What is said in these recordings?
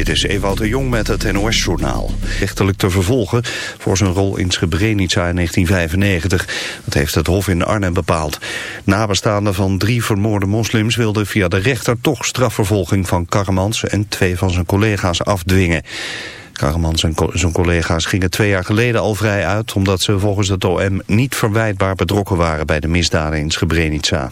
Dit is Ewout de Jong met het NOS-journaal. Rechtelijk te vervolgen voor zijn rol in Srebrenica in 1995. Dat heeft het Hof in Arnhem bepaald. Nabestaanden van drie vermoorde moslims wilden via de rechter toch strafvervolging van Karmans en twee van zijn collega's afdwingen. Karmans en zijn collega's gingen twee jaar geleden al vrij uit... omdat ze volgens het OM niet verwijtbaar betrokken waren bij de misdaden in Srebrenica.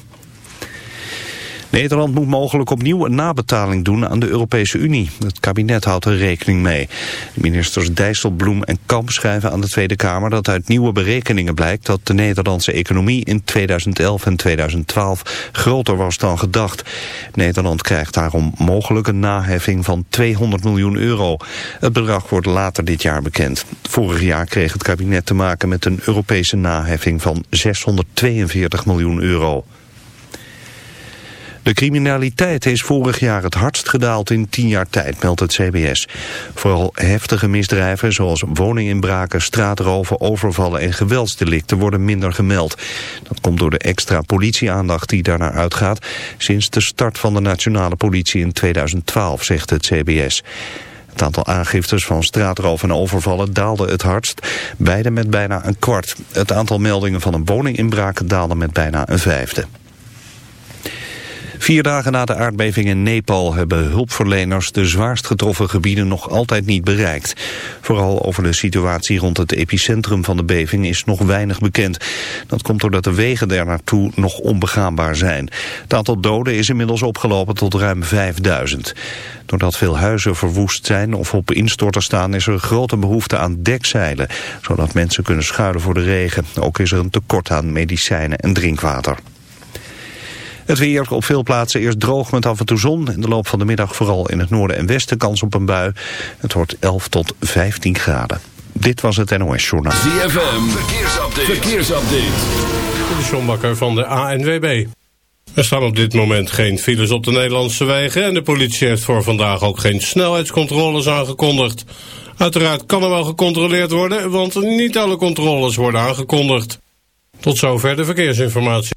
Nederland moet mogelijk opnieuw een nabetaling doen aan de Europese Unie. Het kabinet houdt er rekening mee. De ministers Dijsselbloem en Kamp schrijven aan de Tweede Kamer dat uit nieuwe berekeningen blijkt dat de Nederlandse economie in 2011 en 2012 groter was dan gedacht. Nederland krijgt daarom mogelijk een naheffing van 200 miljoen euro. Het bedrag wordt later dit jaar bekend. Vorig jaar kreeg het kabinet te maken met een Europese naheffing van 642 miljoen euro. De criminaliteit is vorig jaar het hardst gedaald in tien jaar tijd, meldt het CBS. Vooral heftige misdrijven zoals woninginbraken, straatroven, overvallen en geweldsdelicten worden minder gemeld. Dat komt door de extra politieaandacht die daarnaar uitgaat sinds de start van de nationale politie in 2012, zegt het CBS. Het aantal aangiftes van straatroof en overvallen daalde het hardst, beide met bijna een kwart. Het aantal meldingen van een woninginbraak daalde met bijna een vijfde. Vier dagen na de aardbeving in Nepal hebben hulpverleners de zwaarst getroffen gebieden nog altijd niet bereikt. Vooral over de situatie rond het epicentrum van de beving is nog weinig bekend. Dat komt doordat de wegen daar naartoe nog onbegaanbaar zijn. Het aantal doden is inmiddels opgelopen tot ruim 5000. Doordat veel huizen verwoest zijn of op instorten staan is er grote behoefte aan dekzeilen, zodat mensen kunnen schuilen voor de regen. Ook is er een tekort aan medicijnen en drinkwater. Het weer op veel plaatsen eerst droog met af en toe zon. In de loop van de middag vooral in het noorden en westen kans op een bui. Het wordt 11 tot 15 graden. Dit was het NOS Journaal. ZFM, verkeersupdate. verkeersupdate. De Sjombakker van de ANWB. Er staan op dit moment geen files op de Nederlandse wegen... en de politie heeft voor vandaag ook geen snelheidscontroles aangekondigd. Uiteraard kan er wel gecontroleerd worden... want niet alle controles worden aangekondigd. Tot zover de verkeersinformatie.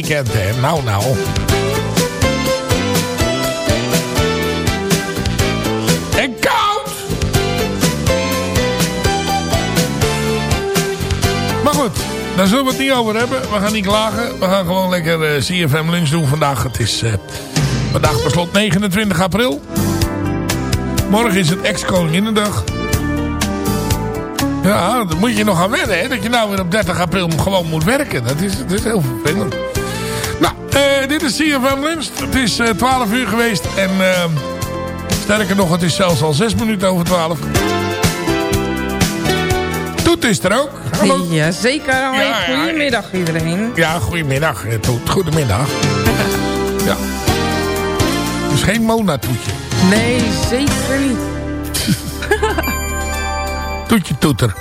Weekend, hè. Nou, nou. En koud! Maar goed, daar zullen we het niet over hebben. We gaan niet klagen. We gaan gewoon lekker eh, CFM lunch doen vandaag. Het is eh, vandaag per slot 29 april. Morgen is het ex-koninginnedag. Ja, dan moet je nog aan wennen, hè. Dat je nou weer op 30 april gewoon moet werken. Dat is, dat is heel vervelend. Nou, eh, dit is CFM Lunch. Het is eh 12 uur geweest. En eh, sterker nog, het is zelfs al 6 minuten over 12. Toet is er ook. Hallo. Ja, zeker. Hoi, Ja, ja, Goedemiddag iedereen. Ja, goedemiddag, eh, Toet. Goedemiddag. ja. Dus geen Mona-toetje. Nee, zeker niet. Toetje toeter.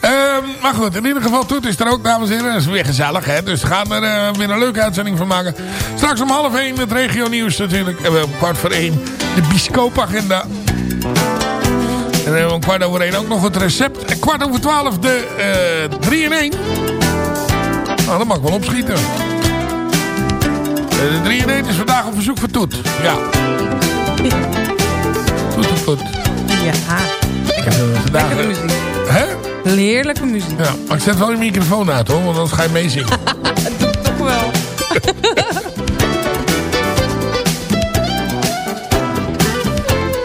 Ehm, maar goed, in ieder geval Toet is er ook, dames en heren. Dat is weer gezellig, hè. Dus we gaan er eh, weer een leuke uitzending van maken. Straks om half één het regio nieuws natuurlijk. En om kwart voor één de biscoopagenda. En we om kwart over één ook nog het recept. En kwart over twaalf de eh 3 in 1. Nou, dat mag wel opschieten. Eh, de 3 in 1 is vandaag op verzoek van Toet. Ja. Toet, toet. Ja, Eh, vandaag, lekkere eh, muziek. Hè? Heerlijke muziek. Ja, maar ik zet wel je microfoon uit hoor, want anders ga je meezingen. Toch wel.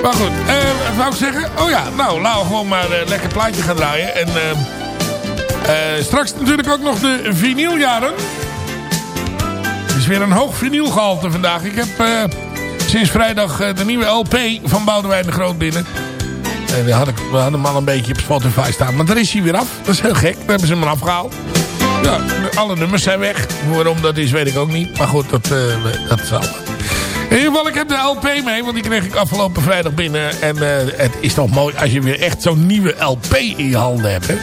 maar goed, eh, wat wou ik zeggen? Oh ja, nou, laten we gewoon maar een lekker plaatje gaan draaien. En eh, eh, straks natuurlijk ook nog de vinyljaren. Het is weer een hoog vinylgehalte vandaag. Ik heb eh, sinds vrijdag eh, de nieuwe LP van Boudewijn de Groot binnen. En die had we hadden hem al een beetje op Spotify staan. Maar daar is hij weer af. Dat is heel gek. Daar hebben ze hem eraf gehaald. Ja, alle nummers zijn weg. Waarom dat is, weet ik ook niet. Maar goed, dat, eh, dat zal. In ieder geval, ik heb de LP mee. Want die kreeg ik afgelopen vrijdag binnen. En eh, het is toch mooi als je weer echt zo'n nieuwe LP in je handen hebt. Hè?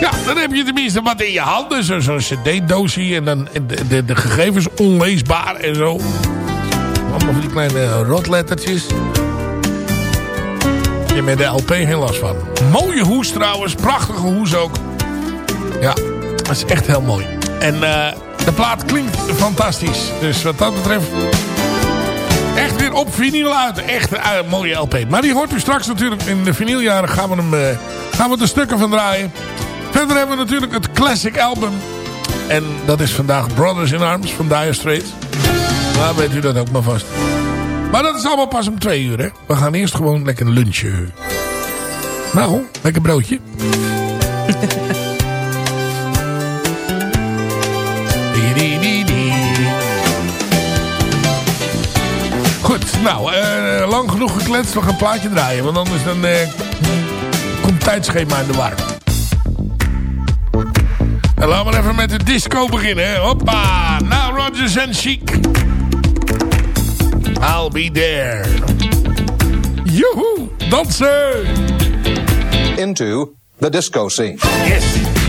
Ja, dan heb je tenminste wat in je handen. Zo'n zo cd-doosje. En dan de, de, de gegevens onleesbaar en zo. Allemaal van die kleine rotlettertjes. Je met de LP geen last van. Mooie hoes trouwens. Prachtige hoes ook. Ja, dat is echt heel mooi. En eh, de plaat klinkt fantastisch. Dus wat dat betreft... Echt weer op vinyl uit. Echt een eh, mooie LP. Maar die hoort u straks natuurlijk. In de vinyljaren gaan we, hem, eh, gaan we de stukken van draaien. Verder hebben we natuurlijk het classic album. En dat is vandaag Brothers in Arms van Dire Straits. Maar weet u dat ook maar vast. Maar dat is allemaal pas om twee uur, hè. We gaan eerst gewoon lekker lunchen. Nou, lekker broodje. Goed, nou, eh, lang genoeg gekletst. We gaan een plaatje draaien. Want anders dan eh, komt het tijdschema in de war. En laten we even met de disco beginnen. Hoppa, nou Rogers en Chic. I'll be there. Joehoe, dansen. into the disco scene. Yes.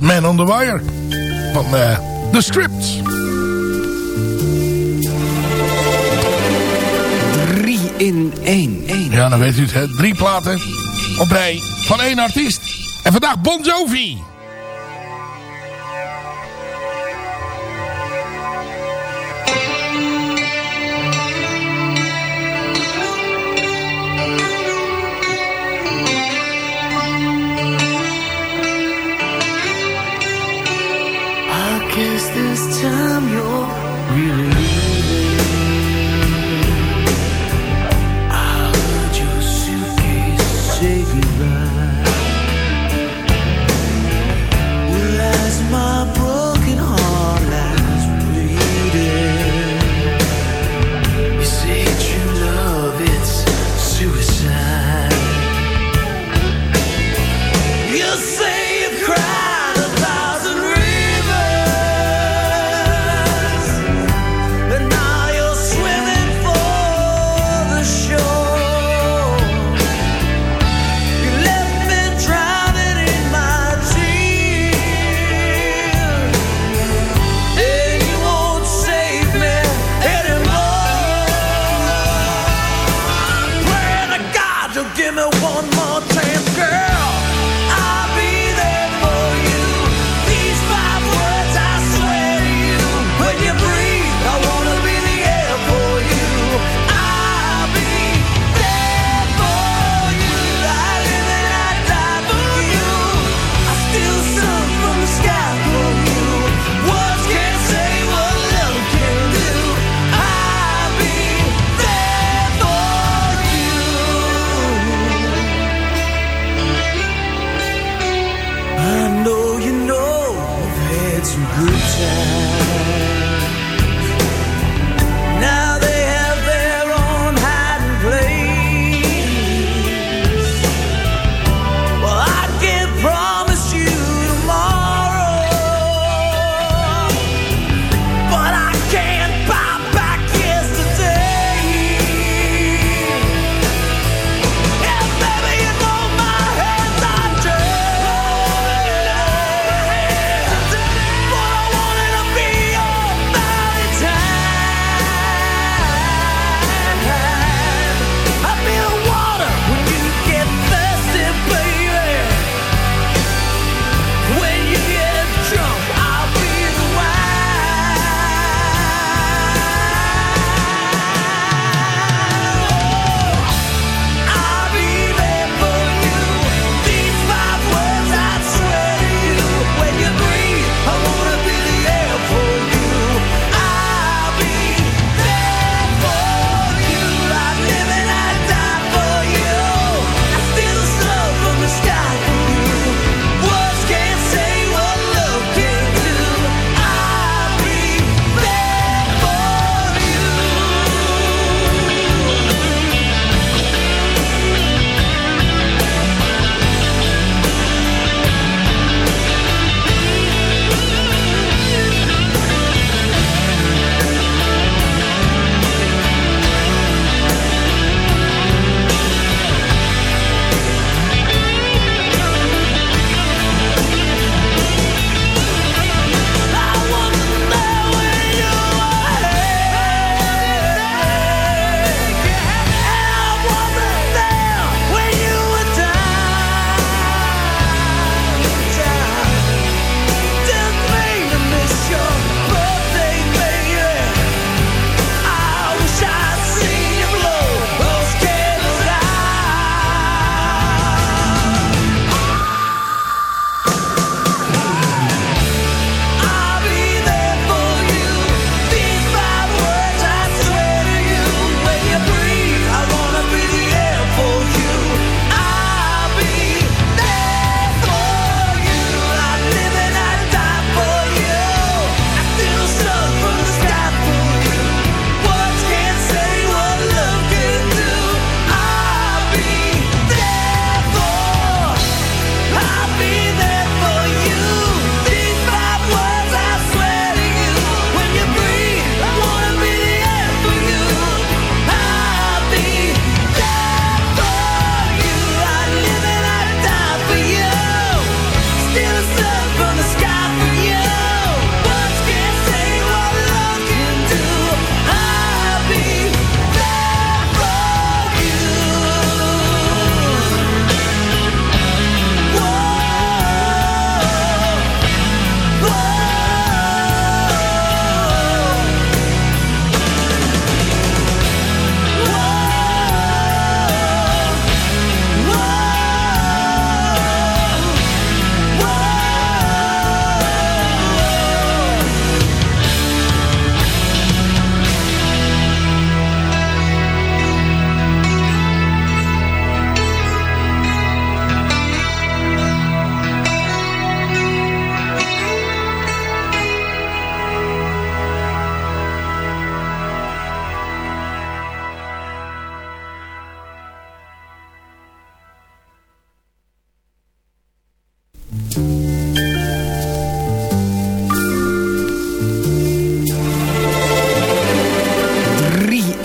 was Man on the Wire van uh, The Script. Drie in 1 Ja, dan weet u het. Drie platen op rij van één artiest. En vandaag Bon Jovi. time you're really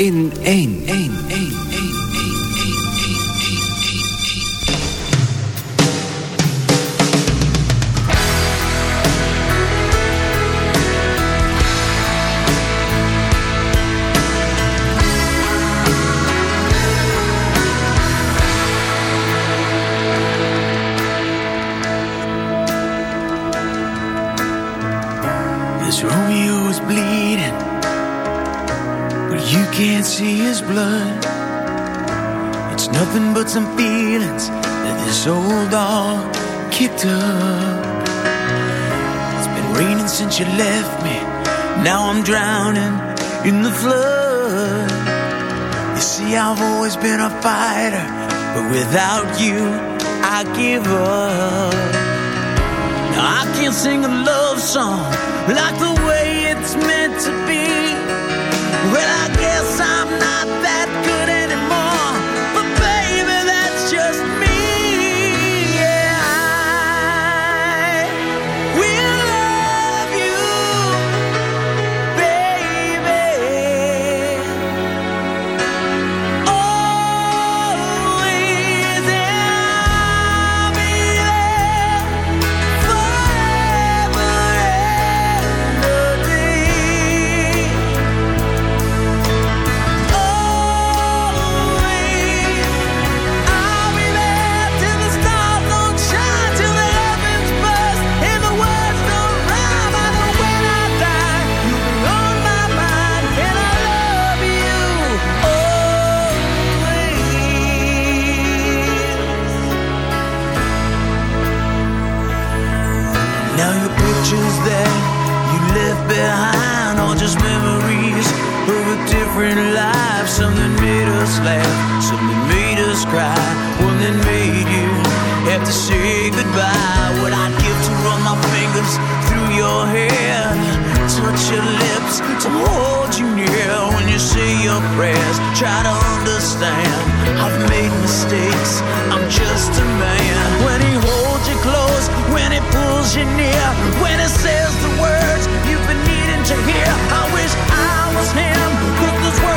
in 1. But some feelings that this old dog kicked up. It's been raining since you left me. Now I'm drowning in the flood. You see, I've always been a fighter, but without you, I give up. Now I can't sing a love song like the way it's meant to be. Well, I pictures that you left behind are just memories of a different life. Some that made us laugh, some that made us cry, one that made you have to say goodbye. What I'd give to run my fingers through your hair, touch your lips, to hold you near when you say your prayers. Try to understand, I've made mistakes. I'm just a man. When he holds you close, when he pulls you near, when he says the words you've been needing to hear. I wish I was him, but those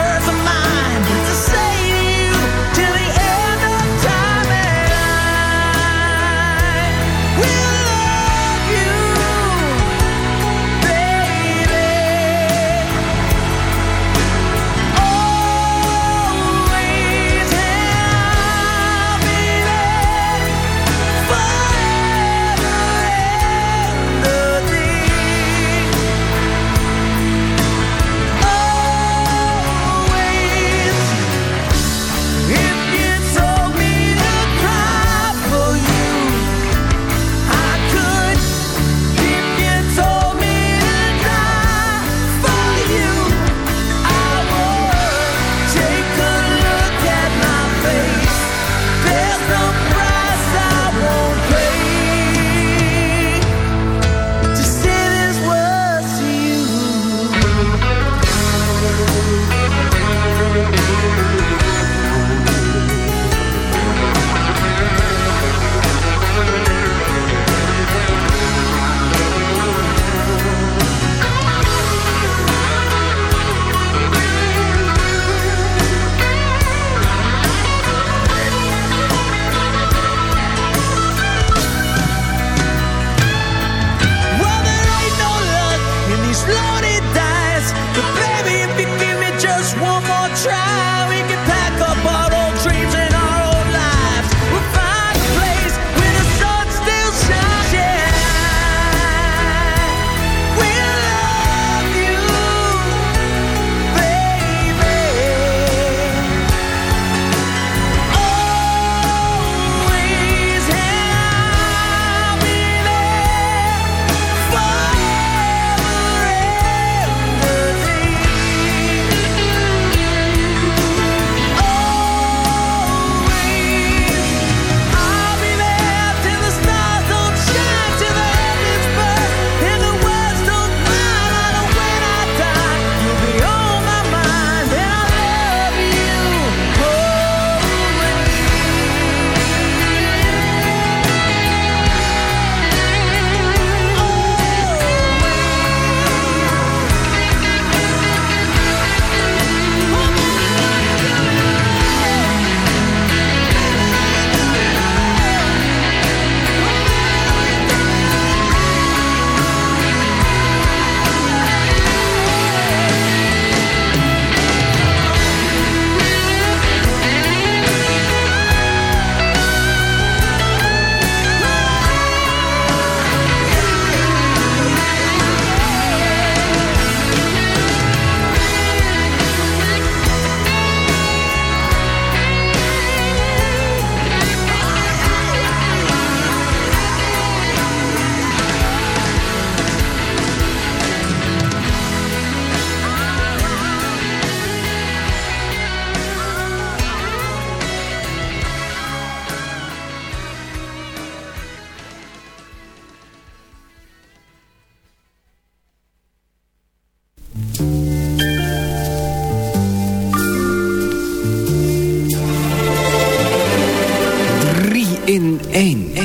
1.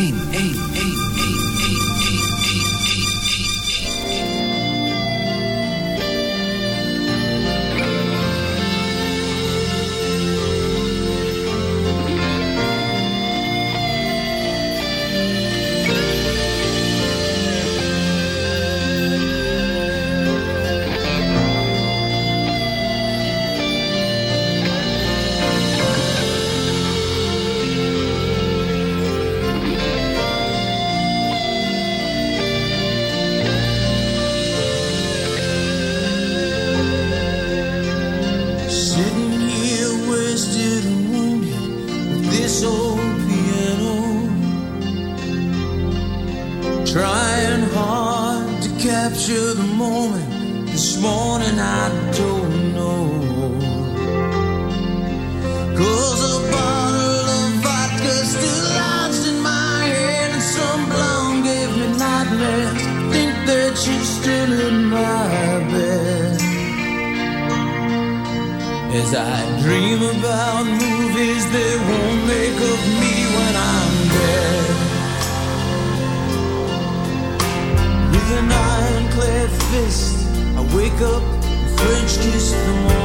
The morning.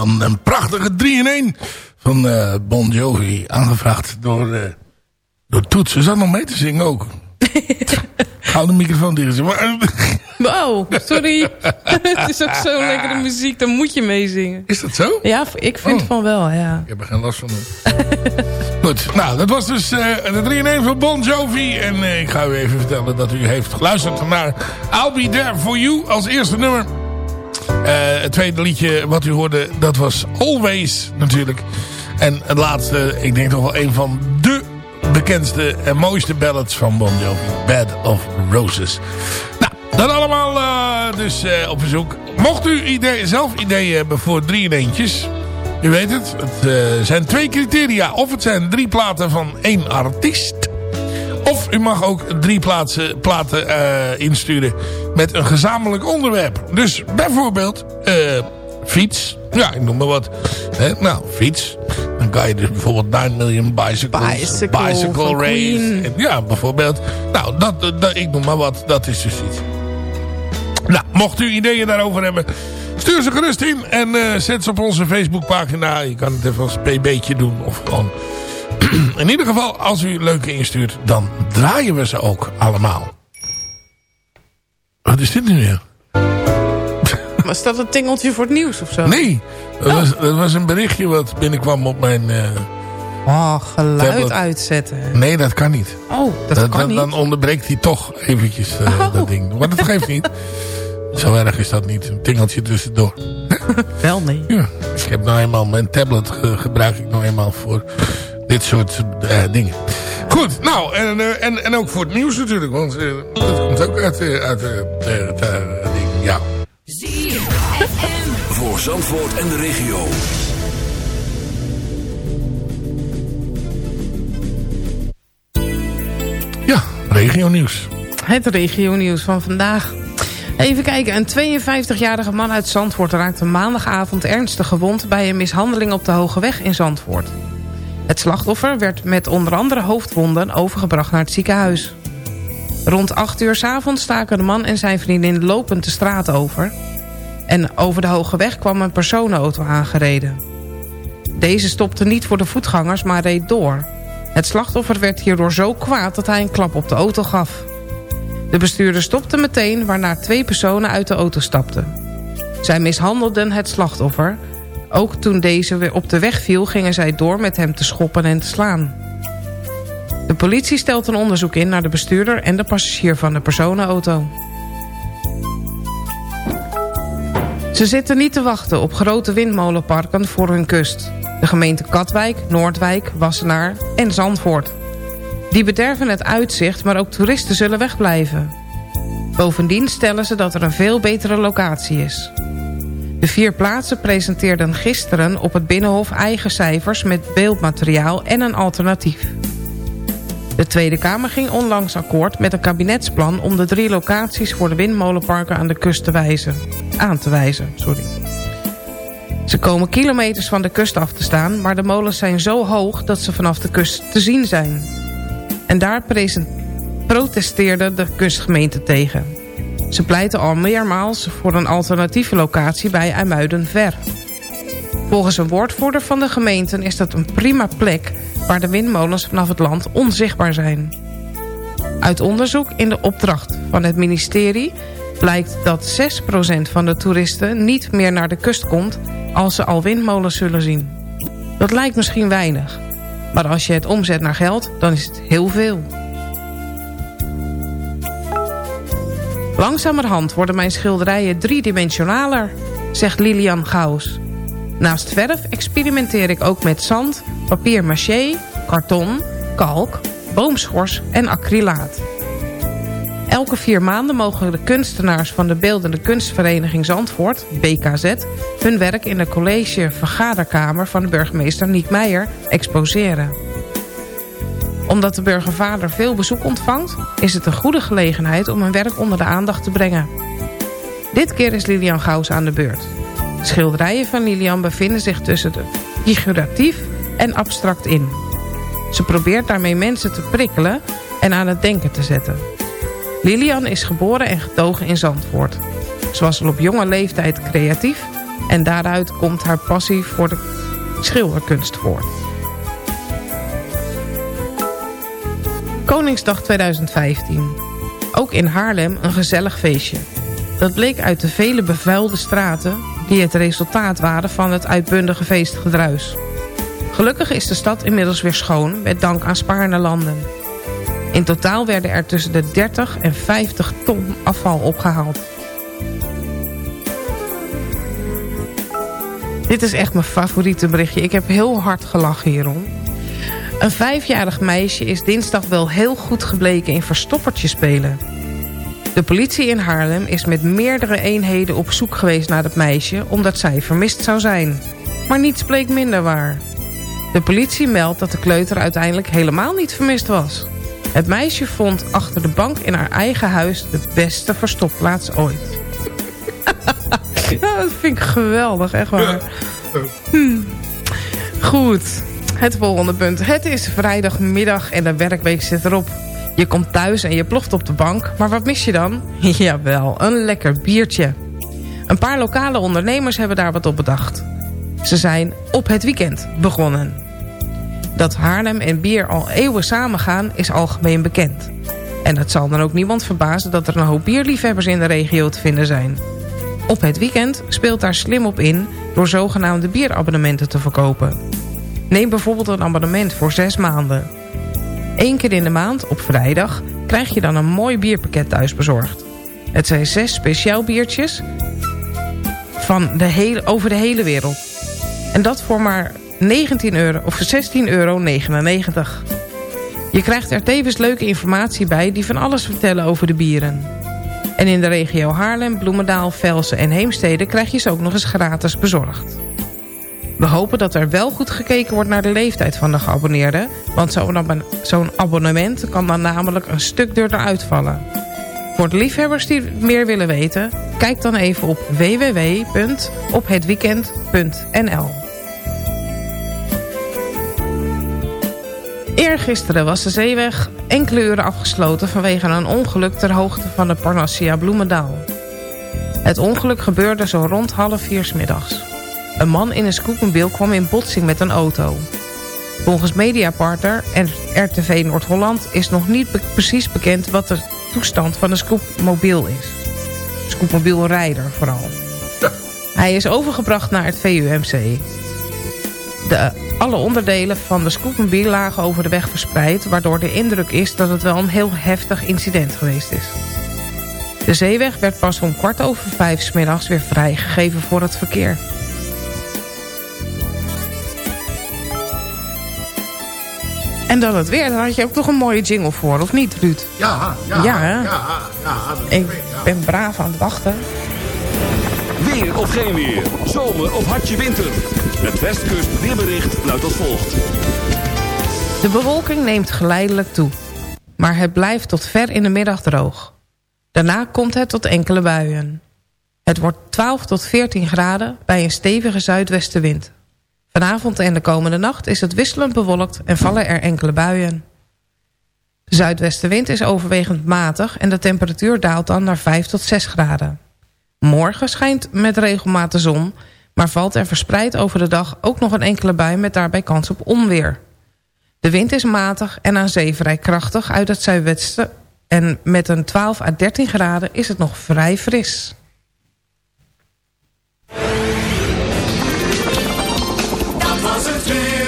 Dan een prachtige 3 in 1 van eh, Bon Jovi. Aangevraagd door, eh door Toets. Ze zat nog mee te zingen ook. Hou de microfoon dicht. Wow, sorry. het is ook zo lekkere muziek, dan moet je meezingen. Is dat zo? Ja, ik vind Oh. van wel, ja. Ik heb er geen last van. Goed, nou, dat was dus eh, de 3 in 1 van Bon Jovi. En ik ga u even vertellen dat u heeft geluisterd naar I'll Be There For You als eerste nummer. Eh, het tweede liedje wat u hoorde, dat was Always natuurlijk. En het laatste, ik denk toch wel een van de bekendste en mooiste ballads van Bon Jovi. Bed of Roses. Nou, dat allemaal eh, dus eh, op verzoek. Mocht u idee, zelf ideeën hebben voor drie in eentjes... U weet het, het zijn twee criteria. Of het zijn drie platen van één artiest. Of u mag ook drie plaatsen, platen eh, insturen met een gezamenlijk onderwerp. Dus bijvoorbeeld eh, fiets. Ja, ik noem maar wat. Nou, fiets. Dan kan je dus bijvoorbeeld 9 Million Bicycles. Bicycle bicycle Race. En Ja, bijvoorbeeld. Nou, dat, dat, ik noem maar wat. Dat is dus iets. Nou, mocht u ideeën daarover hebben... Stuur ze gerust in en eh, zet ze op onze Facebookpagina. Je kan het even als pb'tje doen of gewoon... in ieder geval, als u leuke instuurt, dan draaien we ze ook allemaal. Wat is dit nu weer? Was dat een tingeltje voor het nieuws of zo? Nee, dat, was, dat was een berichtje wat binnenkwam op mijn... eh, Oh, geluid Tablet. uitzetten. Nee, dat kan niet. Oh, dat kan dan, niet. dan onderbreekt hij toch eventjes eh, Oh. dat ding. Maar dat geeft niet. Zo erg is dat niet. Een tingeltje tussendoor. Wel nee. Ja, ik heb nou eenmaal mijn tablet ge- gebruik ik nou eenmaal voor dit soort eh, dingen. Goed, nou, en, eh, en, en ook voor het nieuws natuurlijk, want eh, dat komt ook uit, uit eh, eh, het eh, ding, ja. Voor Zandvoort en de regio. Ja, regio nieuws. Het regionieuws van vandaag. Even kijken, een 52-jarige man uit Zandvoort raakte maandagavond ernstig gewond... bij een mishandeling op de Hoge Weg in Zandvoort. Het slachtoffer werd met onder andere hoofdwonden overgebracht naar het ziekenhuis. Rond 8 uur 's avonds staken de man en zijn vriendin lopend de straat over. En over de Hoge Weg kwam een personenauto aangereden. Deze stopte niet voor de voetgangers, maar reed door. Het slachtoffer werd hierdoor zo kwaad dat hij een klap op de auto gaf. De bestuurder stopte meteen, waarna twee personen uit de auto stapten. Zij mishandelden het slachtoffer. Ook toen deze weer op de weg viel, gingen zij door met hem te schoppen en te slaan. De politie stelt een onderzoek in naar de bestuurder en de passagier van de personenauto. Ze zitten niet te wachten op grote windmolenparken voor hun kust. De gemeenten Katwijk, Noordwijk, Wassenaar en Zandvoort. Die bederven het uitzicht, maar ook toeristen zullen wegblijven. Bovendien stellen ze dat er een veel betere locatie is. De vier plaatsen presenteerden gisteren op het Binnenhof eigen cijfers... met beeldmateriaal en een alternatief. De Tweede Kamer ging onlangs akkoord met een kabinetsplan... om de drie locaties voor de windmolenparken aan de kust te wijzen. Aan te wijzen, sorry. Ze komen kilometers van de kust af te staan... maar de molens zijn zo hoog dat ze vanaf de kust te zien zijn. En daar protesteerde de kustgemeente tegen. Ze pleiten al meermaals voor een alternatieve locatie bij IJmuiden-Ver. Volgens een woordvoerder van de gemeente is dat een prima plek... waar de windmolens vanaf het land onzichtbaar zijn. Uit onderzoek in de opdracht van het ministerie... blijkt dat 6% van de toeristen niet meer naar de kust komt... als ze al windmolens zullen zien. Dat lijkt misschien weinig. Maar als je het omzet naar geld, dan is het heel veel. Langzamerhand worden mijn schilderijen driedimensionaler, zegt Lilian Gauws. Naast verf experimenteer ik ook met zand, papier maché, karton, kalk, boomschors en acrylaat. Elke vier maanden mogen de kunstenaars van de Beeldende Kunstvereniging Zandvoort, BKZ... hun werk in de college vergaderkamer van de burgemeester Niek Meijer exposeren. Omdat de burgervader veel bezoek ontvangt... is het een goede gelegenheid om hun werk onder de aandacht te brengen. Dit keer is Lilian Gauws aan de beurt. Schilderijen van Lilian bevinden zich tussen de figuratief en abstract in. Ze probeert daarmee mensen te prikkelen en aan het denken te zetten. Lilian is geboren en getogen in Zandvoort. Ze was al op jonge leeftijd creatief... en daaruit komt haar passie voor de schilderkunst voort. Koningsdag 2015. Ook in Haarlem een gezellig feestje. Dat bleek uit de vele bevuilde straten... die het resultaat waren van het uitbundige feestgedruis. Gelukkig is de stad inmiddels weer schoon... met dank aan Spaarne landen. In totaal werden er tussen de 30 en 50 ton afval opgehaald. Dit is echt mijn favoriete berichtje. Ik heb heel hard gelachen hierom. Een vijfjarig meisje is dinsdag wel heel goed gebleken in verstoppertje spelen. De politie in Haarlem is met meerdere eenheden op zoek geweest naar het meisje... omdat zij vermist zou zijn. Maar niets bleek minder waar. De politie meldt dat de kleuter uiteindelijk helemaal niet vermist was. Het meisje vond achter de bank in haar eigen huis de beste verstopplaats ooit. dat vind ik geweldig, echt waar. Hm. Goed, het volgende punt. Het is vrijdagmiddag en de werkweek zit erop. Je komt thuis en je ploft op de bank, maar wat mis je dan? Jawel, een lekker biertje. Een paar lokale ondernemers hebben daar wat op bedacht. Ze zijn op het weekend begonnen. Dat Haarlem en bier al eeuwen samengaan is algemeen bekend. En het zal dan ook niemand verbazen dat er een hoop bierliefhebbers in de regio te vinden zijn. Op het weekend speelt daar slim op in door zogenaamde bierabonnementen te verkopen. Neem bijvoorbeeld een abonnement voor zes maanden. Eén keer in de maand, op vrijdag, krijg je dan een mooi bierpakket thuis bezorgd. Het zijn zes speciaal biertjes van de hele, over de hele wereld. En dat voor maar 19 euro of 16,99 euro. Je krijgt er tevens leuke informatie bij die van alles vertellen over de bieren. En in de regio Haarlem, Bloemendaal, Velsen en Heemstede krijg je ze ook nog eens gratis bezorgd. We hopen dat er wel goed gekeken wordt naar de leeftijd van de geabonneerden... want zo'n abon zo'n abonnement kan dan namelijk een stuk duurder uitvallen. Voor de liefhebbers die meer willen weten... kijk dan even op www.ophetweekend.nl Eergisteren was de zeeweg enkele uren afgesloten... vanwege een ongeluk ter hoogte van de Parnassia Bloemendaal. Het ongeluk gebeurde zo rond half vier middags. Een man in een scootmobiel kwam in botsing met een auto. Volgens mediapartner en RTV Noord-Holland is nog niet precies bekend... wat de toestand van de scootmobiel is. Scootmobielrijder vooral. Hij is overgebracht naar het VUMC. De, alle onderdelen van de scootmobiel lagen over de weg verspreid... waardoor de indruk is dat het wel een heel heftig incident geweest is. De zeeweg werd pas om kwart over vijf 's middags weer vrijgegeven voor het verkeer. En dan het weer. Daar had je ook nog een mooie jingle voor, of niet, Ruud? Ja, ja, Ja, hè? ja, Ik weet ja. ben braaf aan het wachten. Weer of geen weer. Zomer of hartje winter. Het Westkust weerbericht luidt als volgt. De bewolking neemt geleidelijk toe. maar het blijft tot ver in de middag droog. Daarna komt het tot enkele buien. Het wordt 12 tot 14 graden bij een stevige zuidwestenwind. Vanavond en de komende nacht is het wisselend bewolkt en vallen er enkele buien. De zuidwestenwind is overwegend matig en de temperatuur daalt dan naar 5 tot 6 graden. Morgen schijnt met regelmatig zon, maar valt er verspreid over de dag ook nog een enkele bui met daarbij kans op onweer. De wind is matig en aan zee vrij krachtig uit het zuidwesten en met een 12 à 13 graden is het nog vrij fris. Dat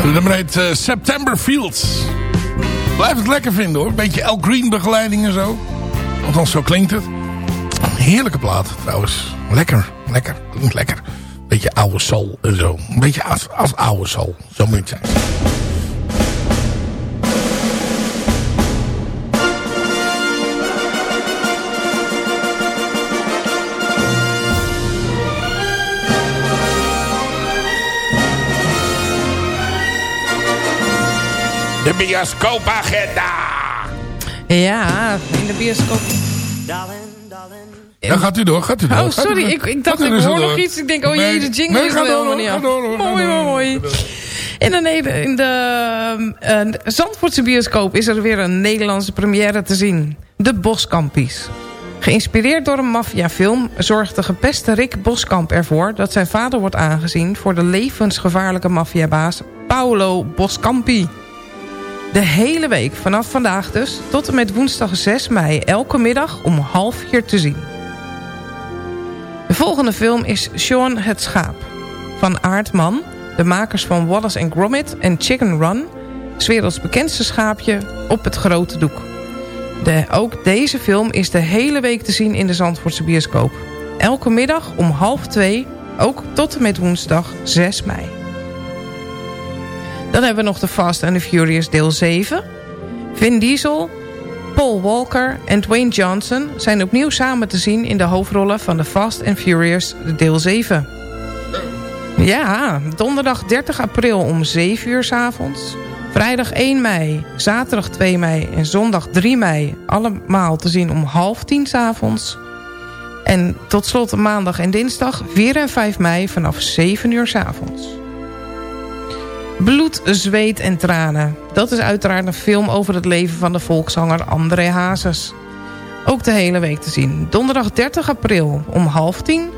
En de nummer heet eh, September Fields. Blijf het lekker vinden hoor. Beetje El Green begeleiding en zo. Althans, zo klinkt het. Heerlijke plaat trouwens. Lekker, lekker. Klinkt lekker. Beetje oude soul en zo. Beetje als, als oude soul. Zo moet het zijn. Bioscoopagenda. Ja, in de bioscoop. Ja, gaat u door, gaat u door. Oh, sorry, door. ik, ik dacht, ik hoor nog iets. Ik denk, oh jee, de jingle nee, is er helemaal niet af. Mooi, mooi. In de, Neder- in de eh, Zandvoortse bioscoop is er weer een Nederlandse première te zien. De Boskampies. Geïnspireerd door een maffiafilm zorgt de gepeste Rick Boskamp ervoor... dat zijn vader wordt aangezien voor de levensgevaarlijke maffiabaas Paolo Boscampi. De hele week, vanaf vandaag dus, tot en met woensdag 6 mei... elke middag om half vier te zien. De volgende film is Sean het Schaap. Van Aardman, de makers van Wallace Gromit en Chicken Run... 's werelds bekendste schaapje op het grote doek. De, ook deze film is de hele week te zien in de Zandvoortse bioscoop. Elke middag om half twee, ook tot en met woensdag 6 mei. Dan hebben we nog The Fast and the Furious deel 7. Vin Diesel, Paul Walker en Dwayne Johnson zijn opnieuw samen te zien... in de hoofdrollen van The Fast and Furious deel 7. Ja, donderdag 30 april om 7 uur s avonds. Vrijdag 1 mei, zaterdag 2 mei en zondag 3 mei... allemaal te zien om half tien s avonds. En tot slot maandag en dinsdag 4 en 5 mei vanaf 7 uur s avonds. Bloed, zweet en tranen. Dat is uiteraard een film over het leven van de volkszanger André Hazes. Ook de hele week te zien. Donderdag 30 april om half tien.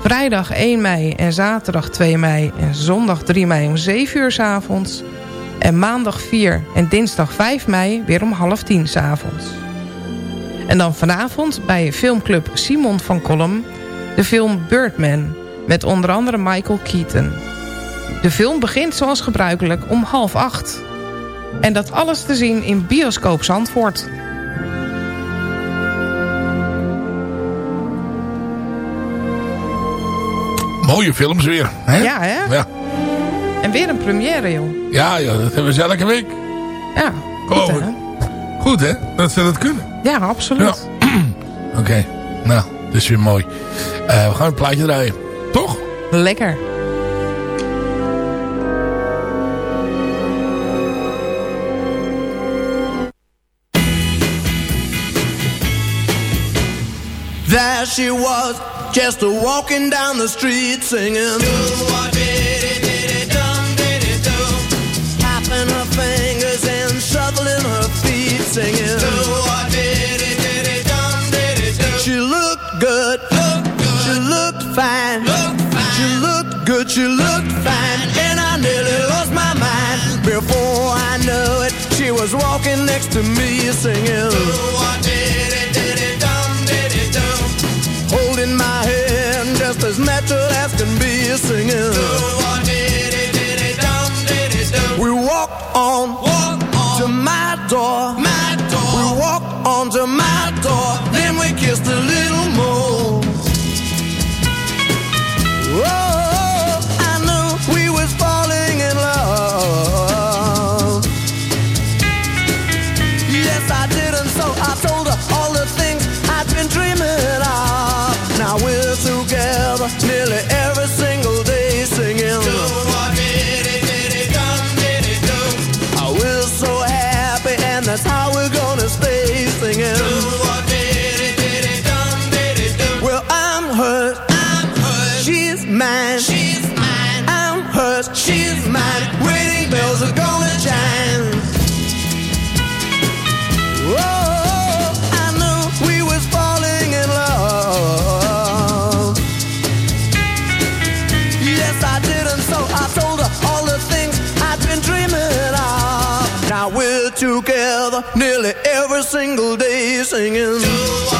Vrijdag 1 mei en zaterdag 2 mei en zondag 3 mei om 7 uur s avonds. En maandag 4 en dinsdag 5 mei weer om half tien s avonds. En dan vanavond bij filmclub Simon van Kolm... de film Birdman met onder andere Michael Keaton. De film begint zoals gebruikelijk om half acht. En dat alles te zien in Bioscoop Zandvoort. Mooie films weer. Hè? Ja, hè? Ja. En weer een première, joh. Ja, ja, dat hebben ze elke week. Ja, Geloof goed, ik. hè? Goed, hè? Dat ze dat kunnen. Ja, absoluut. Oké. Nou, dat is weer mooi. Eh, we gaan een plaatje draaien. Toch? Lekker. She was, just a walking down the street singing. Tapping her fingers and shuffling her feet singing. She looked good, she looked fine, she looked good, she looked fine, and I nearly lost my mind. Before I knew it, she was walking next to me singing. Holding natural as can be singing. We walked on, walk to my door. my door. We walked on to my door. Then we kissed a little more. till it together nearly every single day singing.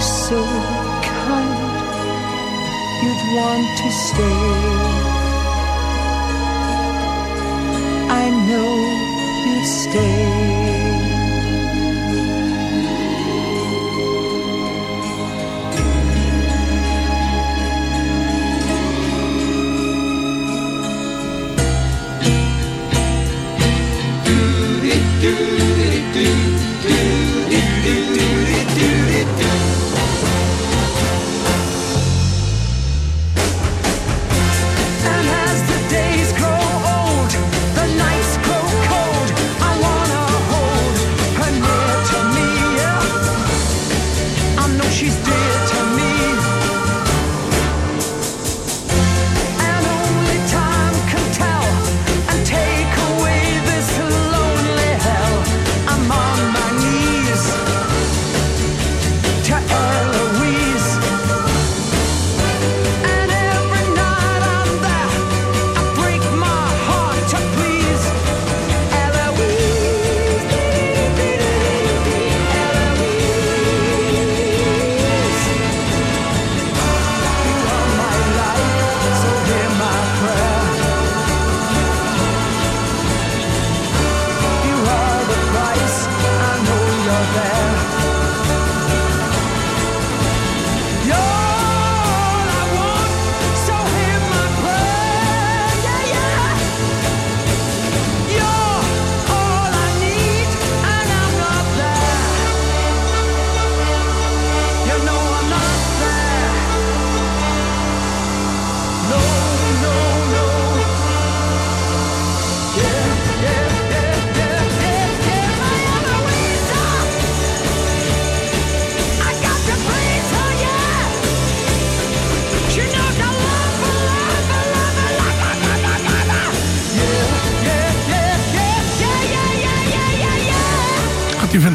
So kind, you'd want to stay. I know you'd stay.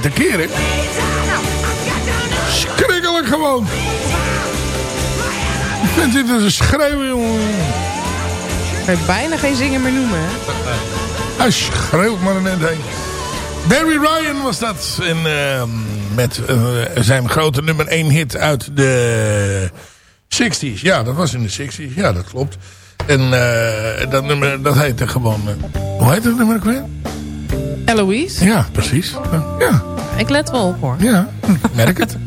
Tekeer, hè? Schrikkelijk gewoon. Die vent zit te schreeuwen, jongen. Kan je bijna geen zingen meer noemen, hè? Hij schreeuwt maar net heen. Barry Ryan was dat. En, ehm, met eh, zijn grote nummer 1 hit uit de 60s. Ja, dat was in de 60s. Ja, dat klopt. En eh, dat nummer, dat heette gewoon... eh, hoe heet dat nummer ook weer? Eloise? Ja, precies. Ja, Ik let wel op, hoor. ja merk het.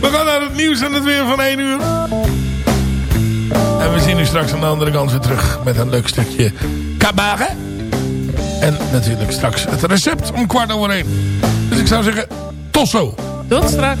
We gaan naar het nieuws en het weer van 1 uur. En we zien u straks aan de andere kant weer terug met een leuk stukje cabaret. En natuurlijk straks het recept om kwart over één. Dus ik zou zeggen, tot zo. Tot straks.